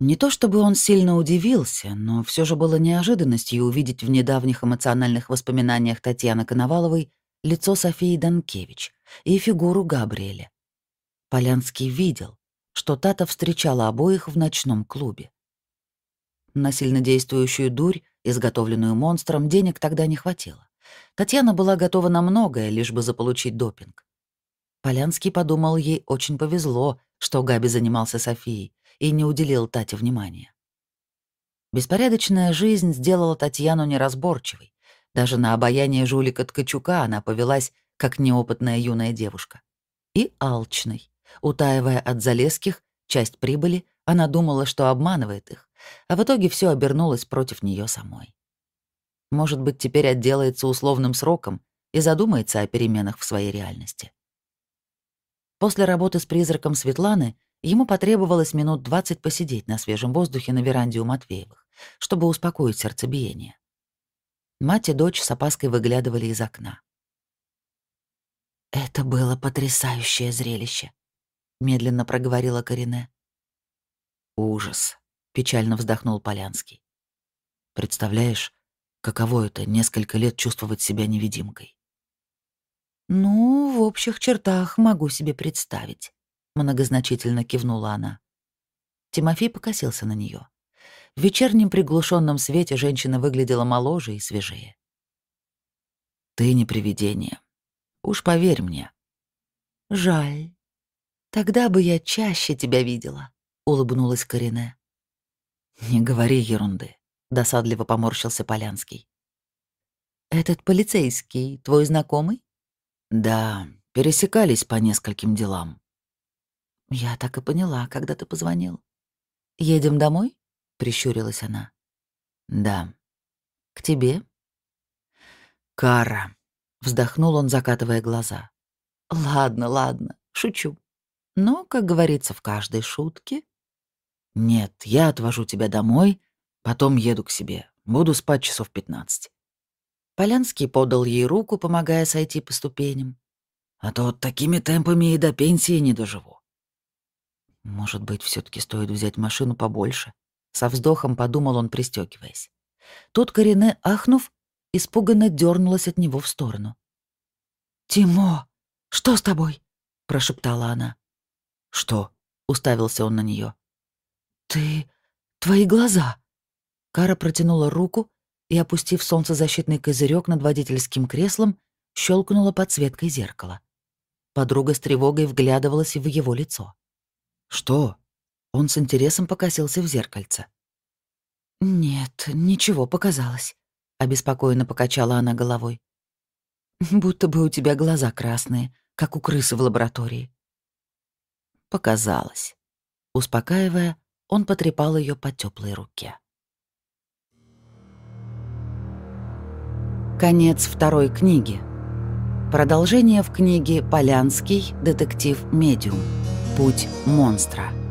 Не то чтобы он сильно удивился, но все же было неожиданностью увидеть в недавних эмоциональных воспоминаниях Татьяны Коноваловой лицо Софии Данкевич и фигуру Габриэля. Полянский видел, что Тата встречала обоих в ночном клубе. На сильнодействующую дурь, изготовленную монстром, денег тогда не хватило. Татьяна была готова на многое, лишь бы заполучить допинг. Полянский подумал, ей очень повезло, что Габи занимался Софией и не уделил Тате внимания. Беспорядочная жизнь сделала Татьяну неразборчивой. Даже на обаяние жулика Ткачука она повелась, как неопытная юная девушка. И алчной. Утаивая от Залеских часть прибыли, она думала, что обманывает их, а в итоге все обернулось против нее самой. Может быть, теперь отделается условным сроком и задумается о переменах в своей реальности. После работы с призраком Светланы ему потребовалось минут двадцать посидеть на свежем воздухе на веранде у Матвеевых, чтобы успокоить сердцебиение. Мать и дочь с опаской выглядывали из окна. «Это было потрясающее зрелище», — медленно проговорила Корине. «Ужас», — печально вздохнул Полянский. «Представляешь, каково это — несколько лет чувствовать себя невидимкой?» «Ну, в общих чертах могу себе представить», — многозначительно кивнула она. Тимофей покосился на нее. В вечернем приглушенном свете женщина выглядела моложе и свежее. «Ты не привидение. Уж поверь мне». «Жаль. Тогда бы я чаще тебя видела», — улыбнулась Корине. «Не говори ерунды», — досадливо поморщился Полянский. «Этот полицейский твой знакомый?» «Да, пересекались по нескольким делам». «Я так и поняла, когда ты позвонил. Едем домой?» — прищурилась она. «Да». «К тебе?» «Кара», — вздохнул он, закатывая глаза. «Ладно, ладно, шучу. Но, как говорится в каждой шутке, «Нет, я отвожу тебя домой, потом еду к себе. Буду спать часов пятнадцать». Полянский подал ей руку, помогая сойти по ступеням. «А то такими темпами и до пенсии не доживу». «Может быть, все таки стоит взять машину побольше?» Со вздохом подумал он, пристегиваясь. Тут Корине, ахнув, испуганно дернулась от него в сторону. «Тимо, что с тобой?» — прошептала она. «Что?» — уставился он на нее. «Ты... твои глаза!» Кара протянула руку и, опустив солнцезащитный козырек над водительским креслом, щелкнула подсветкой зеркала. Подруга с тревогой вглядывалась в его лицо. «Что?» Он с интересом покосился в зеркальце. «Нет, ничего, показалось», — обеспокоенно покачала она головой. «Будто бы у тебя глаза красные, как у крысы в лаборатории». «Показалось». Успокаивая, он потрепал ее по теплой руке. Конец второй книги. Продолжение в книге «Полянский. Детектив-медиум. Путь монстра».